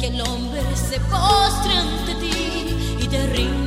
que el hombre se postre ante ti y te rinda.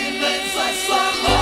Silence, I saw